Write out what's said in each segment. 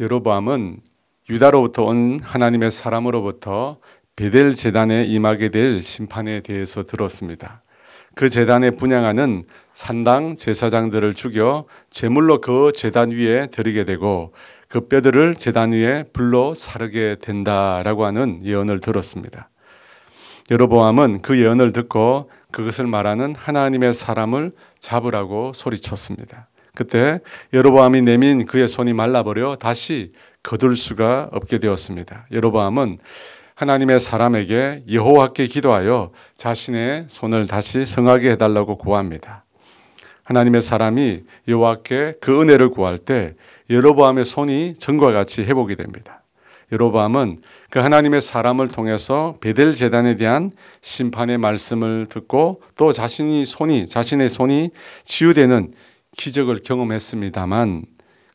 여로보암은 유다로부터 온 하나님의 사람으로부터 베델 재단에 임하게 될 심판에 대해서 들었습니다. 그 재단에 분양하는 산당 제사장들을 죽여 제물로 그 재단 위에 드리게 되고 그 뼈들을 재단 위에 불로 사르게 된다라고 하는 예언을 들었습니다. 여로보암은 그 예언을 듣고 그것을 말하는 하나님의 사람을 잡으라고 소리쳤습니다. 그때 여로보암이 내민 그의 손이 말라버려 다시 거둘 수가 없게 되었습니다. 여로보암은 하나님의 사람에게 여호와께 기도하여 자신의 손을 다시 성하게 해달라고 구합니다. 하나님의 사람이 여호와께 그 은혜를 구할 때 여로보암의 손이 전과 같이 회복이 됩니다. 여로보암은 그 하나님의 사람을 통해서 베델 재단에 대한 심판의 말씀을 듣고 또 자신이 손이 자신의 손이 치유되는 기적을 경험했습니다만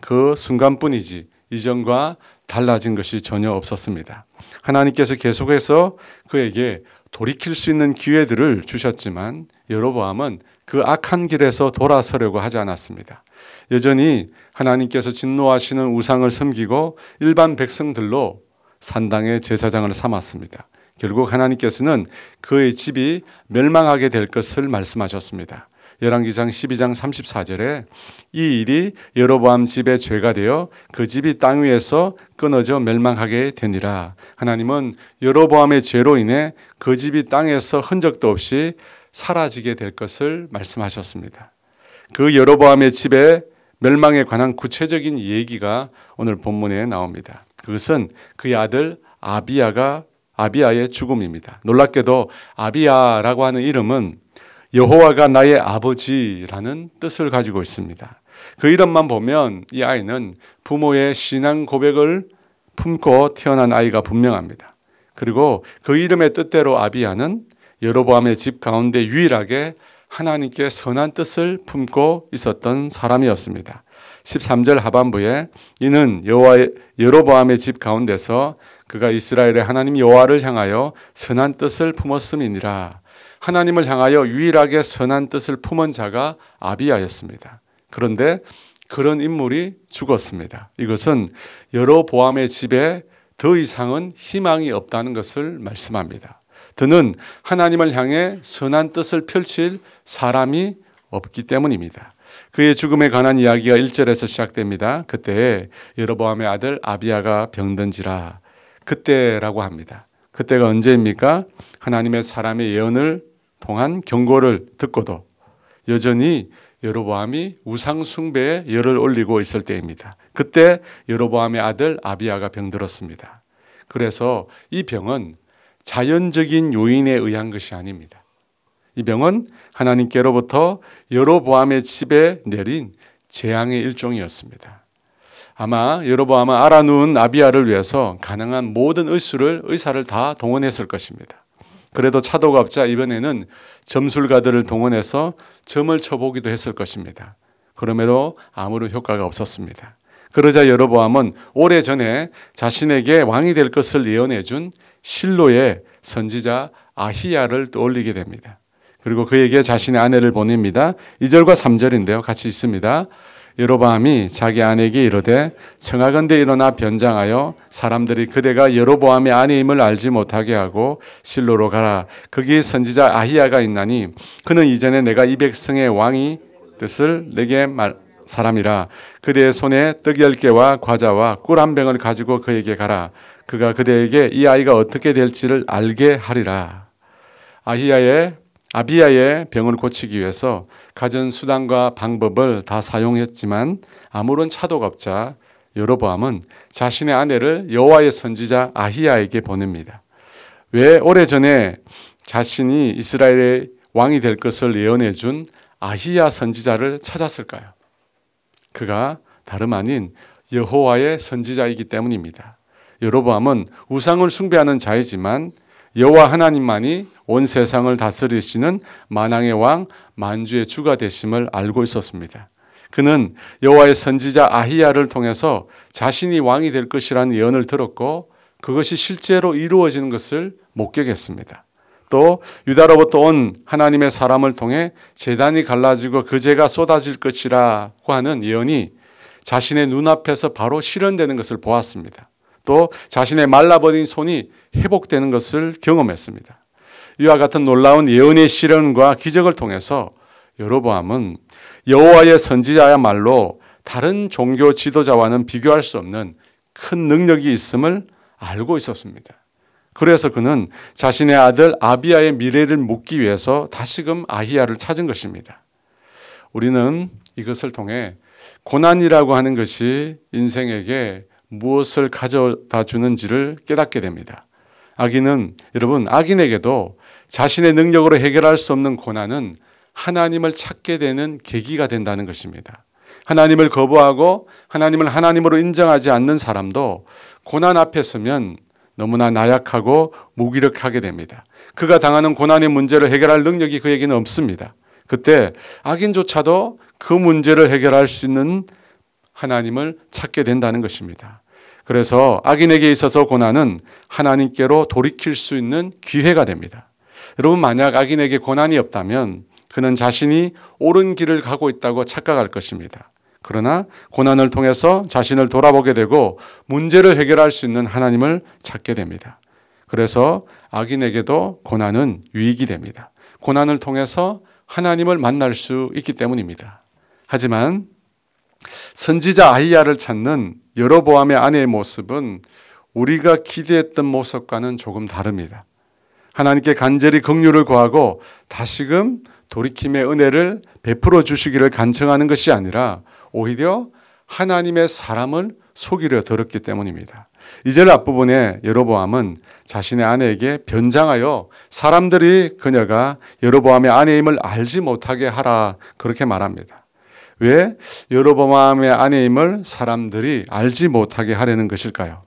그 순간뿐이지 이전과 달라진 것이 전혀 없었습니다. 하나님께서 계속해서 그에게 돌이킬 수 있는 기회들을 주셨지만 여로보암은 그 악한 길에서 돌아서려고 하지 않았습니다. 여전히 하나님께서 진노하시는 우상을 섬기고 일반 백성들로 산당의 제사장을 삼았습니다. 결국 하나님께서는 그의 집이 멸망하게 될 것을 말씀하셨습니다. 열왕기상 12장 34절에 이 일이 여로보암 집의 죄가 되어 그 집이 땅 위에서 끊어져 멸망하게 되니라. 하나님은 여로보암의 죄로 인해 그 집이 땅에서 흔적도 없이 사라지게 될 것을 말씀하셨습니다. 그 여로보암의 집의 멸망에 관한 구체적인 얘기가 오늘 본문에 나옵니다. 그것은 그의 아들 아비야가 아비야의 죽음입니다. 놀랍게도 아비야라고 하는 이름은 여호와가 나의 아버지라는 뜻을 가지고 있습니다. 그 이름만 보면 이 아이는 부모의 신앙 고백을 품고 태어난 아이가 분명합니다. 그리고 그 이름의 뜻대로 아비야는 여로보암의 집 가운데 유일하게 하나님께 선한 뜻을 품고 있었던 사람이었습니다. 13절 하반부에 이는 여호와의 여로보암의 집 가운데서 그가 이스라엘의 하나님 여호와를 향하여 선한 뜻을 품었음이니라. 하나님을 향하여 유일하게 선한 뜻을 품은 자가 아비야였습니다. 그런데 그런 인물이 죽었습니다. 이것은 여로보암의 집에 더 이상은 희망이 없다는 것을 말씀합니다. 그는 하나님을 향해 선한 뜻을 펼칠 사람이 없기 때문입니다. 그의 죽음에 관한 이야기가 1절에서 시작됩니다. 그때 여로보암의 아들 아비야가 병든지라 그때라고 합니다. 그때가 언제입니까? 하나님의 사람의 예언을 통한 경고를 듣고도 여전히 여로보암이 우상 숭배에 열을 올리고 있을 때입니다. 그때 여로보암의 아들 아비야가 병들었습니다. 그래서 이 병은 자연적인 요인에 의한 것이 아닙니다. 이 병은 하나님께로부터 여로보암의 집에 내린 재앙의 일종이었습니다. 아마 여로보암은 알아누운 아비야를 위해서 가능한 모든 의수를 의사를 다 동원했을 것입니다. 그래도 차도가 없자 이번에는 점술가들을 동원해서 점을 쳐보기도 했을 것입니다. 그럼에도 아무런 효과가 없었습니다. 그러자 여로보암은 오래전에 자신에게 왕이 될 것을 예언해 준 실로의 선지자 아히야를 떠올리게 됩니다. 그리고 그에게 자신의 아내를 보냅니다. 2절과 3절인데요. 같이 있습니다. 여로보암이 자기 아내에게 이르되 청하건대 일어나 변장하여 사람들이 그대가 여로보암의 아내임을 알지 못하게 하고 실로로 가라. 거기 선지자 아히야가 있나니 그는 이전에 내가 이 백성의 왕이 뜻을 내게 말 사람이라. 그대의 손에 떡 열 개와 과자와 꿀 한 병을 가지고 그에게 가라. 그가 그대에게 이 아이가 어떻게 될지를 알게 하리라. 아히야의 아비야의 병을 고치기 위해서 가진 수단과 방법을 다 사용했지만 아무런 차도가 없자 여로보암은 자신의 아내를 여호와의 선지자 아히야에게 보냅니다. 왜 오래전에 자신이 이스라엘의 왕이 될 것을 예언해 준 아히야 선지자를 찾았을까요? 그가 다름 아닌 여호와의 선지자이기 때문입니다. 여로보암은 우상을 숭배하는 자이지만 여호와 하나님만이 온 세상을 다스리시는 만왕의 왕 만주의 주가 되심을 알고 있었습니다. 그는 여호와의 선지자 아히야를 통해서 자신이 왕이 될 것이라는 예언을 들었고 그것이 실제로 이루어지는 것을 목격했습니다. 또 유다로부터 온 하나님의 사람을 통해 재단이 갈라지고 그 죄가 쏟아질 것이라고 하는 예언이 자신의 눈앞에서 바로 실현되는 것을 보았습니다. 또 자신의 말라버린 손이 회복되는 것을 경험했습니다. 이와 같은 놀라운 예언의 실현과 기적을 통해서 여로보암은 여호와의 선지자야말로 다른 종교 지도자와는 비교할 수 없는 큰 능력이 있음을 알고 있었습니다. 그래서 그는 자신의 아들 아비야의 미래를 묻기 위해서 다시금 아히야를 찾은 것입니다. 우리는 이것을 통해 고난이라고 하는 것이 인생에게 무엇을 가져다 주는지를 깨닫게 됩니다. 악인은 여러분 악인에게도 자신의 능력으로 해결할 수 없는 고난은 하나님을 찾게 되는 계기가 된다는 것입니다. 하나님을 거부하고 하나님을 하나님으로 인정하지 않는 사람도 고난 앞에 서면 너무나 나약하고 무기력하게 됩니다. 그가 당하는 고난의 문제를 해결할 능력이 그에게는 없습니다. 그때 악인조차도 그 문제를 해결할 수 있는 하나님을 찾게 된다는 것입니다. 그래서 악인에게 있어서 고난은 하나님께로 돌이킬 수 있는 기회가 됩니다. 여러분, 만약 악인에게 고난이 없다면 그는 자신이 옳은 길을 가고 있다고 착각할 것입니다. 그러나 고난을 통해서 자신을 돌아보게 되고 문제를 해결할 수 있는 하나님을 찾게 됩니다. 그래서 악인에게도 고난은 유익이 됩니다. 고난을 통해서 하나님을 만날 수 있기 때문입니다. 하지만 선지자 아이야를 찾는 여로보암의 아내의 모습은 우리가 기대했던 모습과는 조금 다릅니다. 하나님께 간절히 긍휼을 구하고 다시금 돌이킴의 은혜를 베풀어 주시기를 간청하는 것이 아니라 오히려 하나님의 사람을 속이려 들었기 때문입니다. 이절 앞부분에 여로보암은 자신의 아내에게 변장하여 사람들이 그녀가 여로보암의 아내임을 알지 못하게 하라 그렇게 말합니다. 왜 여로보암의 아내임을 사람들이 알지 못하게 하려는 것일까요?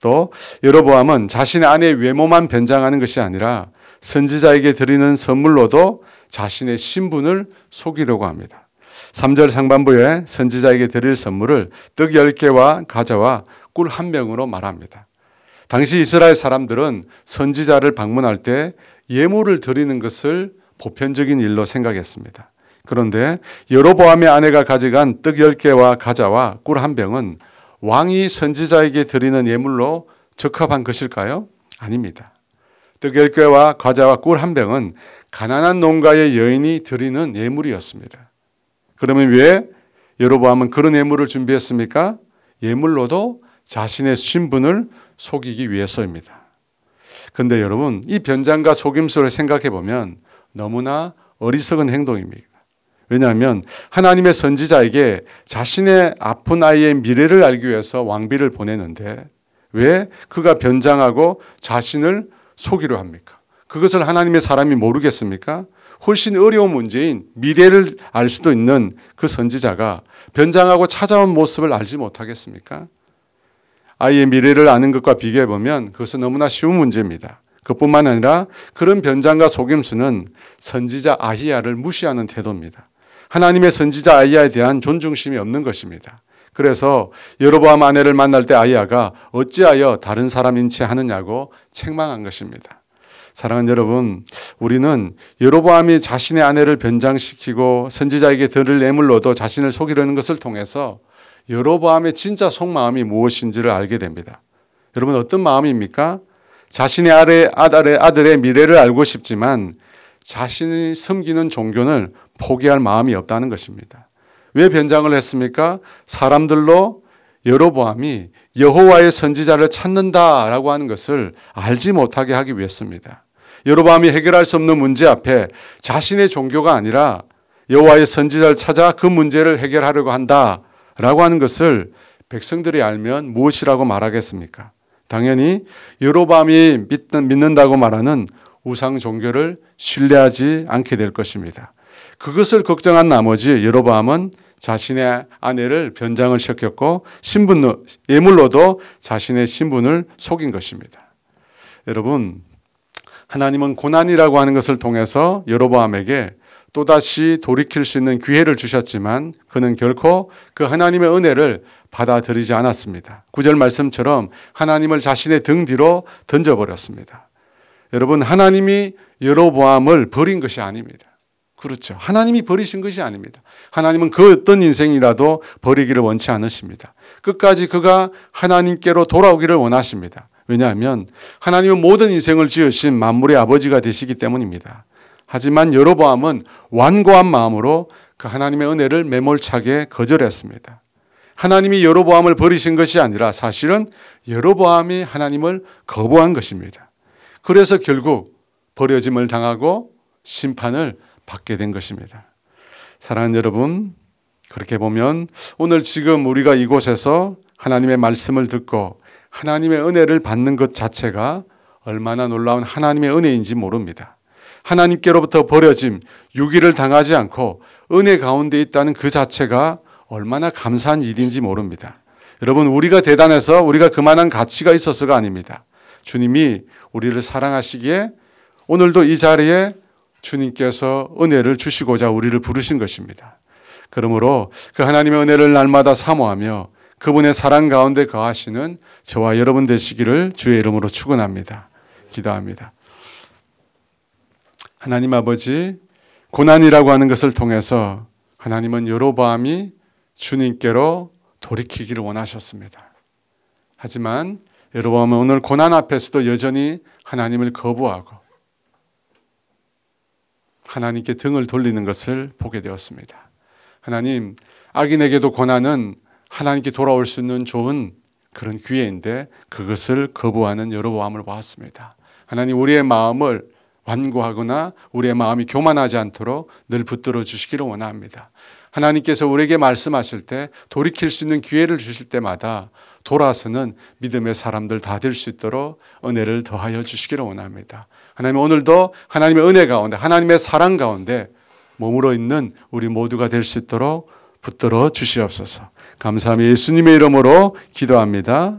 또 여로보암은 자신의 아내의 외모만 변장하는 것이 아니라 선지자에게 드리는 선물로도 자신의 신분을 속이려고 합니다. 3절 상반부에 선지자에게 드릴 선물을 떡 10개와 과자와 꿀 한 병으로 말합니다. 당시 이스라엘 사람들은 선지자를 방문할 때 예물을 드리는 것을 보편적인 일로 생각했습니다. 그런데 여로보암의 아내가 가져간 떡 10개와 과자와 꿀 한 병은 왕이 선지자에게 드리는 예물로 적합한 것일까요? 아닙니다. 떡 10개와 과자와 꿀 한 병은 가난한 농가의 여인이 드리는 예물이었습니다. 그러면 왜 여로보암은 그런 예물을 준비했습니까? 예물로도 자신의 신분을 속이기 위해서입니다. 근데 여러분, 이 변장과 속임수를 생각해 보면 너무나 어리석은 행동입니다. 왜냐하면 하나님의 선지자에게 자신의 아픈 아이의 미래를 알기 위해서 왕비를 보내는데 왜 그가 변장하고 자신을 속이려 합니까? 그것을 하나님의 사람이 모르겠습니까? 훨씬 어려운 문제인 미래를 알 수도 있는 그 선지자가 변장하고 찾아온 모습을 알지 못하겠습니까? 아이의 미래를 아는 것과 비교해 보면 그것은 너무나 쉬운 문제입니다. 그뿐만 아니라 그런 변장과 속임수는 선지자 아히야를 무시하는 태도입니다. 하나님의 선지자 아이야에 대한 존중심이 없는 것입니다. 그래서 여로보암 아내를 만날 때 아이야가 어찌하여 다른 사람인 채 하느냐고 책망한 것입니다. 사랑하는 여러분, 우리는 여로보암이 자신의 아내를 변장시키고 선지자에게 들을 예물로도 자신을 속이려는 것을 통해서 여로보암의 진짜 속마음이 무엇인지를 알게 됩니다. 여러분 어떤 마음입니까? 자신의 아들의, 아들의, 아들의 미래를 알고 싶지만 자신이 섬기는 종교는 포기할 마음이 없다는 것입니다. 왜 변장을 했습니까? 사람들로 여로보암이 여호와의 선지자를 찾는다라고 하는 것을 알지 못하게 하기 위해서입니다. 여로보암이 해결할 수 없는 문제 앞에 자신의 종교가 아니라 여호와의 선지자를 찾아 그 문제를 해결하려고 한다라고 하는 것을 백성들이 알면 무엇이라고 말하겠습니까? 당연히 여로보암이 믿는다고 말하는 우상 종교를 신뢰하지 않게 될 것입니다. 그것을 걱정한 나머지 여로보암은 자신의 아내를 변장을 시켰고 신분 예물로도 자신의 신분을 속인 것입니다. 여러분 하나님은 고난이라고 하는 것을 통해서 여로보암에게 또다시 돌이킬 수 있는 기회를 주셨지만 그는 결코 그 하나님의 은혜를 받아들이지 않았습니다. 구절 말씀처럼 하나님을 자신의 등 뒤로 던져버렸습니다. 여러분, 하나님이 여로보암을 버린 것이 아닙니다. 그렇죠. 하나님이 버리신 것이 아닙니다. 하나님은 그 어떤 인생이라도 버리기를 원치 않으십니다. 끝까지 그가 하나님께로 돌아오기를 원하십니다. 왜냐하면 하나님은 모든 인생을 지으신 만물의 아버지가 되시기 때문입니다. 하지만 여로보암은 완고한 마음으로 그 하나님의 은혜를 매몰차게 거절했습니다. 하나님이 여로보암을 버리신 것이 아니라 사실은 여로보암이 하나님을 거부한 것입니다. 그래서 결국 버려짐을 당하고 심판을 받게 된 것입니다. 사랑하는 여러분, 그렇게 보면 오늘 지금 우리가 이곳에서 하나님의 말씀을 듣고 하나님의 은혜를 받는 것 자체가 얼마나 놀라운 하나님의 은혜인지 모릅니다. 하나님께로부터 버려짐, 유기를 당하지 않고 은혜 가운데 있다는 그 자체가 얼마나 감사한 일인지 모릅니다. 여러분, 우리가 대단해서 우리가 그만한 가치가 있어서가 아닙니다. 주님이 우리를 사랑하시기에 오늘도 이 자리에 주님께서 은혜를 주시고자 우리를 부르신 것입니다. 그러므로 그 하나님의 은혜를 날마다 사모하며 그분의 사랑 가운데 거하시는 저와 여러분 되시기를 주의 이름으로 축원합니다. 기도합니다. 하나님 아버지 고난이라고 하는 것을 통해서 하나님은 여로보암이 주님께로 돌이키기를 원하셨습니다. 하지만 여로보암은 오늘 고난 앞에서도 여전히 하나님을 거부하고 하나님께 등을 돌리는 것을 보게 되었습니다. 하나님, 악인에게도 고난은 하나님께 돌아올 수 있는 좋은 그런 기회인데 그것을 거부하는 여로보암을 보았습니다. 하나님 우리의 마음을 완고하거나 우리의 마음이 교만하지 않도록 늘 붙들어 주시기를 원합니다. 하나님께서 우리에게 말씀하실 때 돌이킬 수 있는 기회를 주실 때마다 돌아서는 믿음의 사람들 다 될 수 있도록 은혜를 더하여 주시기를 원합니다. 하나님 오늘도 하나님의 은혜 가운데 하나님의 사랑 가운데 머물러 있는 우리 모두가 될 수 있도록 붙들어 주시옵소서. 감사합니다. 예수님의 이름으로 기도합니다.